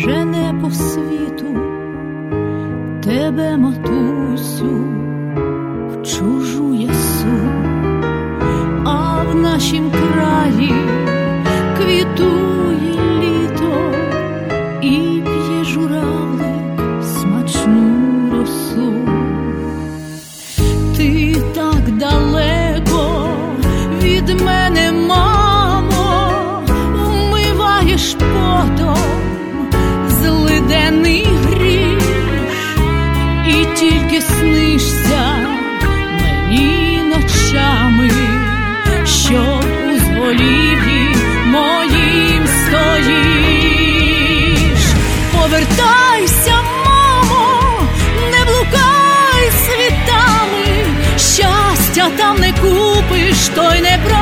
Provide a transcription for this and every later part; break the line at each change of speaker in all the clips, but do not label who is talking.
жене по світу, тебе, матусю, в чужу ясу, а в нашім краї квітує літо і п'є журав. Купиш, то й не продавайсь.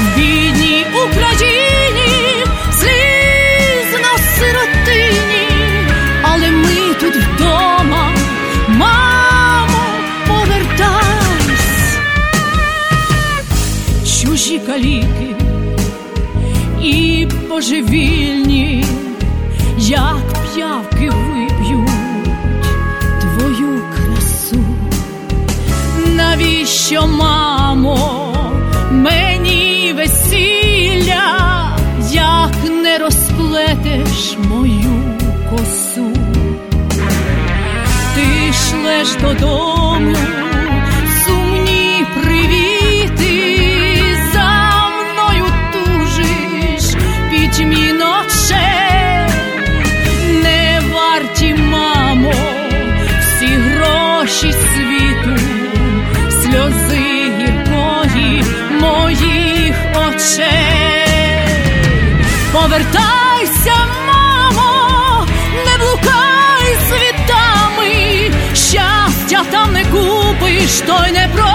В бідній Україні слізно сиротині, але ми тут вдома, мамо, повертайсь, чужі каліки і божевільні, як п'явки Навіщо, мамо, мені весілля, як не розплетеш мою косу? Ти шлеш додому Повертайся, мамо, не блукай світами, щастя там не купиш, то й не про.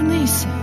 carniça.